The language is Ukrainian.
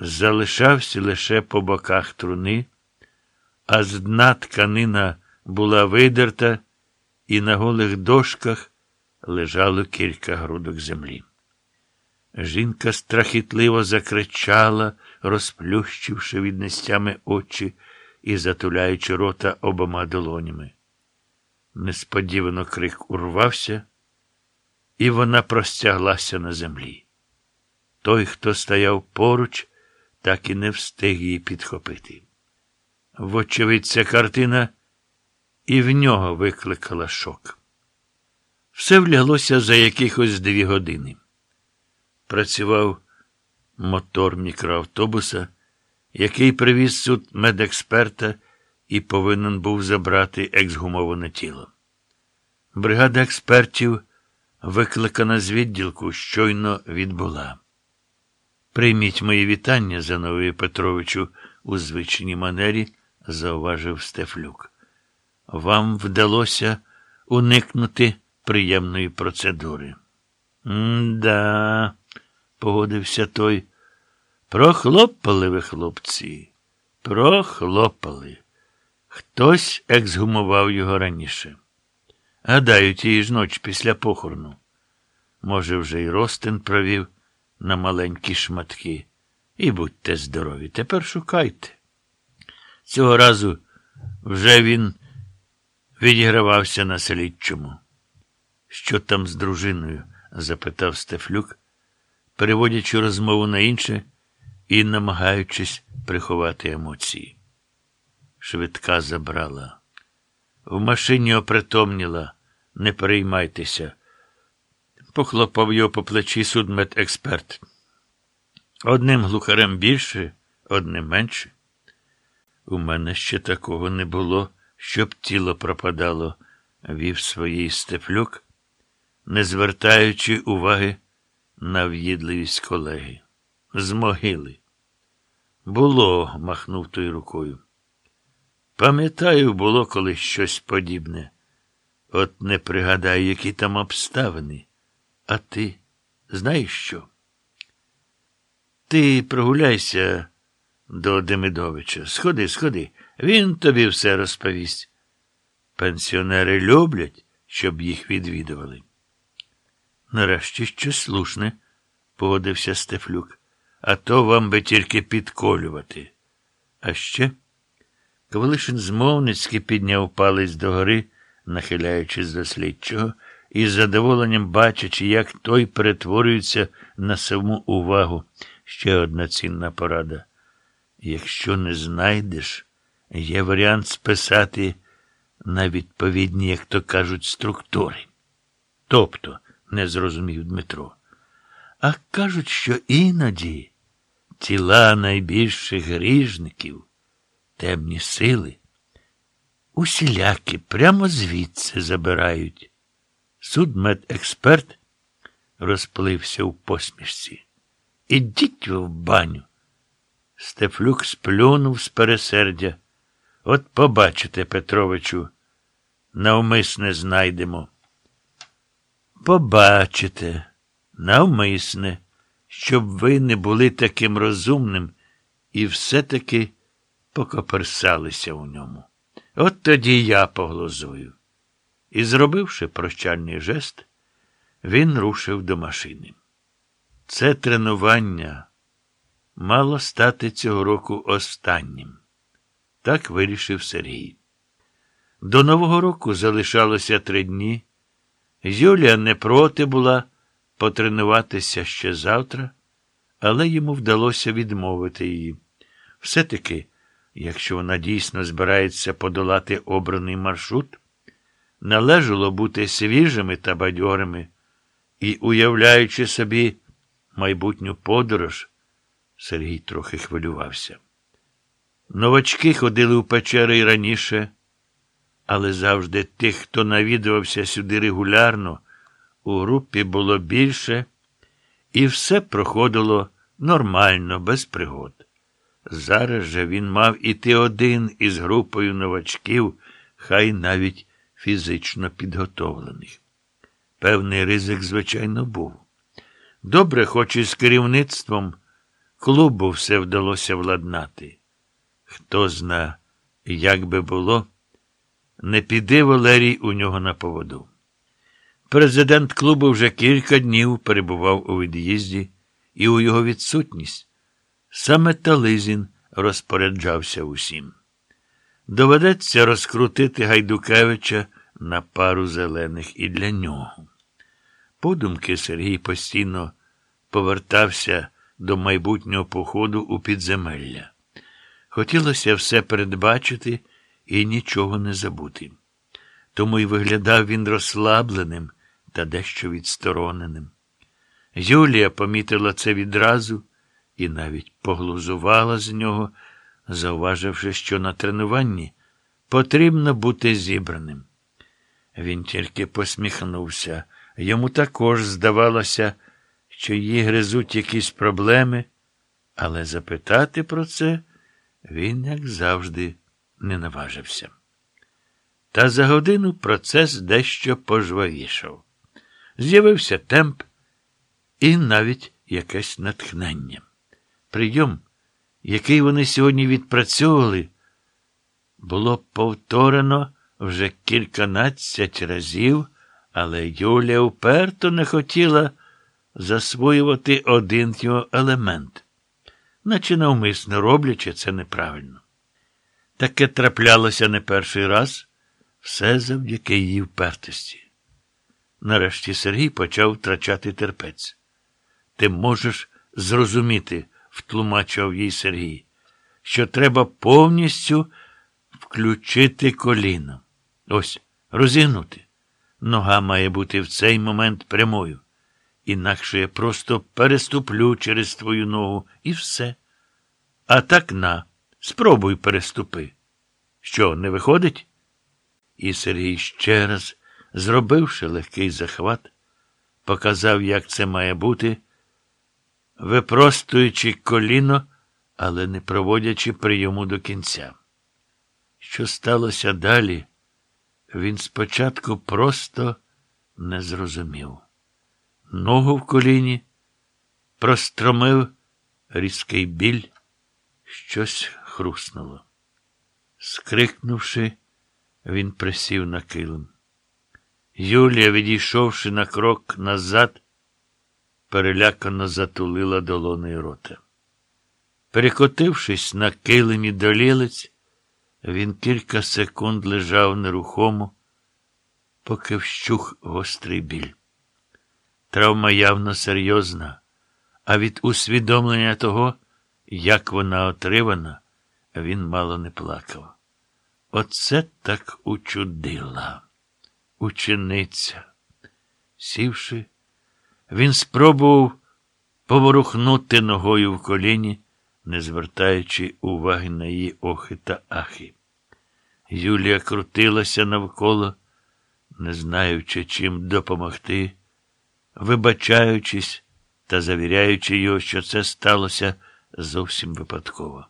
залишався лише по боках труни, а з дна тканина була видерта, і на голих дошках лежало кілька грудок землі. Жінка страхітливо закричала, розплющивши від нестями очі і затуляючи рота обома долонями. Несподівано крик урвався, і вона простяглася на землі. Той, хто стояв поруч, так і не встиг її підхопити. Вочевидь, ця картина і в нього викликала шок. Все вляглося за якихось дві години. Працював мотор мікроавтобуса, який привіз суд медексперта і повинен був забрати ексгумоване тіло. Бригада експертів, викликана з відділку, щойно відбула. Прийміть мої вітання, Зановію Петровичу, у звичній манері, зауважив Стефлюк. Вам вдалося уникнути приємної процедури. «М-да», – погодився той. Прохлопали ви, хлопці, прохлопали. Хтось ексгумував його раніше. Гадаю, тієї ж ночі після похорону. Може, вже й ростин провів на маленькі шматки. І будьте здорові, тепер шукайте. Цього разу вже він відігравався на слідчому. Що там з дружиною? запитав Стефлюк, переводячи розмову на інше і намагаючись приховати емоції. Швидка забрала. В машині опритомніла, не переймайтеся. Похлопав його по плечі судмедексперт. Одним глухарем більше, одним менше. У мене ще такого не було, щоб тіло пропадало, вів своїй стефлюк, не звертаючи уваги на в'їдливість колеги. З могили. Було, махнув той рукою. Пам'ятаю, було колись щось подібне. От не пригадаю, які там обставини. А ти знаєш що? Ти прогуляйся до Демидовича. Сходи, сходи, він тобі все розповість. Пенсіонери люблять, щоб їх відвідували. Нарешті щось слушне, погодився Стефлюк, а то вам би тільки підколювати. А ще Ковалишин змовницьки підняв палець догори, нахиляючись до слідчого, і з задоволенням бачачи, як той перетворюється на саму увагу. Ще одна цінна порада. Якщо не знайдеш, є варіант списати на відповідні, як то кажуть, структури. Тобто, не зрозумів Дмитро. А кажуть, що іноді тіла найбільших гріжників, темні сили, усіляки прямо звідси забирають. Судмедексперт розплився у посмішці. Ідіть ви в баню. Стефлюк сплюнув з пересердя. От побачите, Петровичу, навмисне знайдемо. Побачите, навмисне, щоб ви не були таким розумним і все-таки покоперсалися у ньому. От тоді я поглузую. І, зробивши прощальний жест, він рушив до машини. Це тренування мало стати цього року останнім. Так вирішив Сергій. До Нового року залишалося три дні. Юлія не проти була потренуватися ще завтра, але йому вдалося відмовити її. Все-таки, якщо вона дійсно збирається подолати обраний маршрут, належало бути свіжими та бадьорими і, уявляючи собі майбутню подорож, Сергій трохи хвилювався. Новачки ходили у печери й раніше, але завжди тих, хто навідувався сюди регулярно, у групі було більше, і все проходило нормально, без пригод. Зараз же він мав іти один із групою новачків, хай навіть фізично підготовлених. Певний ризик, звичайно, був. Добре, хоч і з керівництвом клубу все вдалося владнати. Хто зна, як би було, не піде Валерій у нього на поводу. Президент клубу вже кілька днів перебував у від'їзді, і у його відсутність саме Тализін розпоряджався усім. Доведеться розкрутити Гайдукевича на пару зелених і для нього. Подумки Сергій постійно повертався до майбутнього походу у підземелля. Хотілося все передбачити і нічого не забути. Тому й виглядав він розслабленим та дещо відстороненим. Юлія помітила це відразу і навіть поглузувала з нього, зауваживши, що на тренуванні потрібно бути зібраним. Він тільки посміхнувся. Йому також здавалося, що її гризуть якісь проблеми, але запитати про це він, як завжди, не наважився. Та за годину процес дещо пожвавішав. З'явився темп і навіть якесь натхнення. Прийом, який вони сьогодні відпрацьовували, було повторено вже кільканадцять разів, але Юля уперто не хотіла засвоювати один його елемент, наче навмисно роблячи це неправильно. Таке траплялося не перший раз, все завдяки її впертості. Нарешті Сергій почав втрачати терпець. Ти можеш зрозуміти, втлумачував їй Сергій, що треба повністю включити коліно. Ось, розігнути. Нога має бути в цей момент прямою. Інакше я просто переступлю через твою ногу і все. А так на, спробуй переступи. Що, не виходить? І Сергій ще раз, зробивши легкий захват, показав, як це має бути, випростуючи коліно, але не проводячи прийому до кінця. Що сталося далі, він спочатку просто не зрозумів. Ногу в коліні простромив різкий біль, щось хруснуло. Скрикнувши, він присів на килим. Юлія, відійшовши на крок назад, перелякано затулила долоною рота. Перекотившись на килимі до лілиць, він кілька секунд лежав нерухомо, поки вщух гострий біль. Травма явно серйозна, а від усвідомлення того, як вона отривана, він мало не плакав. Оце так учудила, учениця. Сівши, він спробував поворухнути ногою в коліні, не звертаючи уваги на її охи та ахи. Юлія крутилася навколо, не знаючи, чим допомогти, вибачаючись та завіряючи його, що це сталося зовсім випадково.